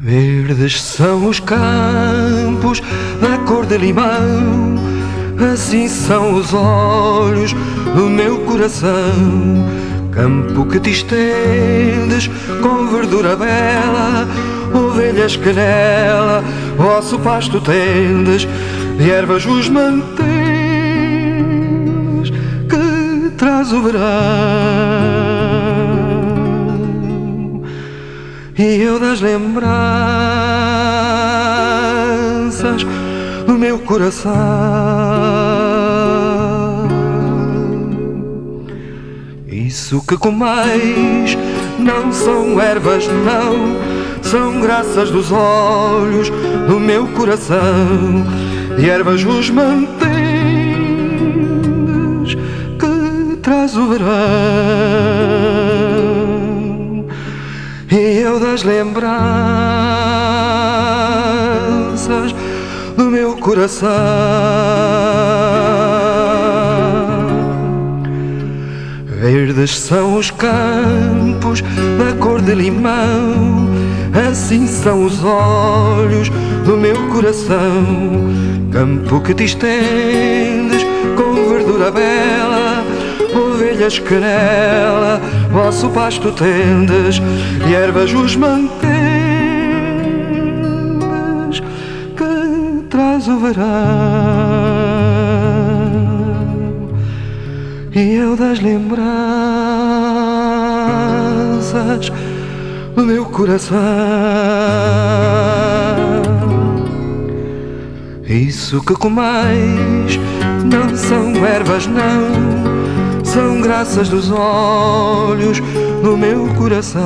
Verdes são os campos da cor de limão, assim são os olhos do meu coração. Campo que te estendes com verdura bela, ovelhas que nela vosso pasto tendes, e ervas os mantens que traz o verão. E eu das lembranças do meu coração. Isso que comeis não são ervas, não, são graças dos olhos do meu coração. E ervas os mantendes que traz o verão. Das lembranças do meu coração. Verdes são os campos da cor de limão, assim são os olhos do meu coração. Campo que te estendes com verdura bela, ovelhas que nela vosso pasto tendes, e ervas os mantens que traz o verão. E eu das lembranças do meu coração. Isso que comeis não são ervas, não, são graças dos olhos do meu coração.